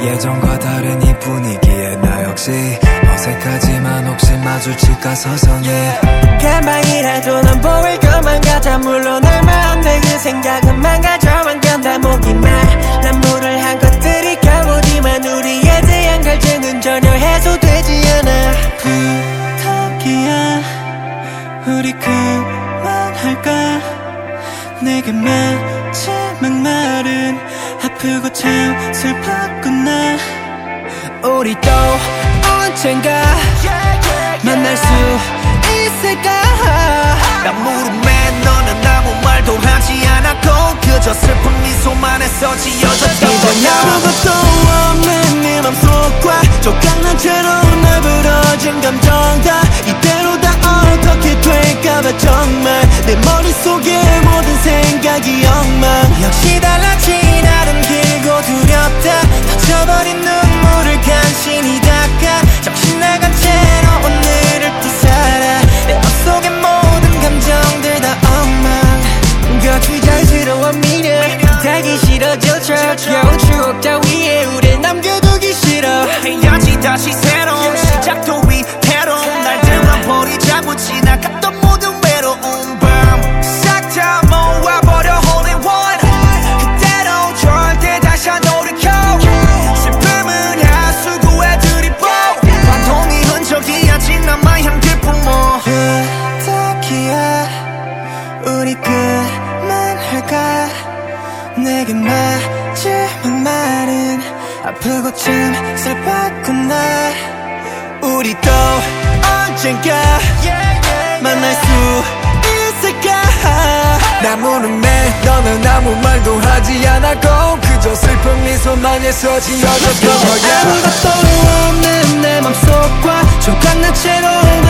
예전과 다른 이 분위기에 나 역시 어색하지만 혹시 마주칠까 서성해. 가만히라도 넌 보일 것만 같아. 물론 얼마 안돼그 생각은 망가져만 간다 목이 말난 물을 한 것들이 가오지만 우리에 대한 갈증은 전혀 해소되지 않아. 부탁이야. 우리 그만할까? 내게 말은 아프고 참 슬펐구나. 우리 또 언젠가 만날 수 있을까? 난 무릎에 너는 아무 말도 하지 않았고 그저 슬픈 미소만 해서 지어졌던 거야. 아무것도 없는 네 맘속과 조각난 채로 싫어져 겨우 추억 따위에 우릴 남겨두기 싫어. 헤어지 다시 새로운 시작도 위태로운 날들만 버리자고 지나갔던 모든 외로운 밤 싹 다 모아버려 Holy One. 그대로 절대 다시 안 돌이켜. 슬픔은 하수구에 들이고. 반통이 흔적이 아직 남아 향길 뿜어. 부탁이야 우리 그만할까? 내게 마지막 말은 아프고 참 슬펐구나. 우리 또 언젠가 만날 수 있을까? 나 무릎에 너는 아무 말도 하지 않았고 그저 슬픈 미소만 해서 지어졌던 거야. 아무것도 없는 내 맘속과 조각난 채로